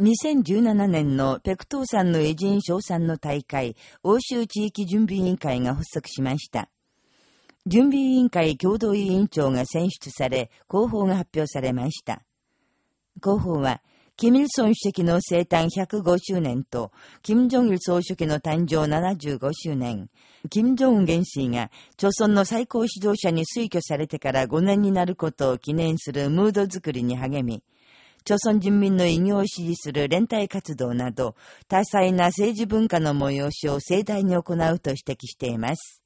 2017年のペクトーさんの偉人賞賛の大会、欧州地域準備委員会が発足しました。準備委員会共同委員長が選出され、広報が発表されました。広報は、キミルソン主席の生誕105周年と、キム・ジョンイル総書記の誕生75周年、キム・ジョン元帥が、朝鮮の最高指導者に推挙されてから5年になることを記念するムード作りに励み、朝鮮人民の偉業を支持する連帯活動など、多彩な政治文化の催しを盛大に行うと指摘しています。